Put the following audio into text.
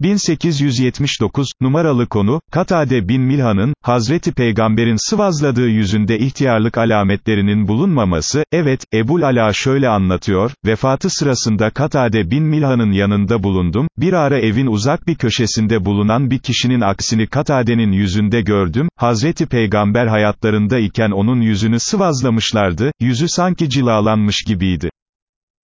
1879, numaralı konu, Katade bin Milhan'ın, Hazreti Peygamber'in sıvazladığı yüzünde ihtiyarlık alametlerinin bulunmaması, evet, Ebul Ala şöyle anlatıyor, vefatı sırasında Katade bin Milhan'ın yanında bulundum, bir ara evin uzak bir köşesinde bulunan bir kişinin aksini Katade'nin yüzünde gördüm, Hazreti Peygamber hayatlarında iken onun yüzünü sıvazlamışlardı, yüzü sanki cilalanmış gibiydi.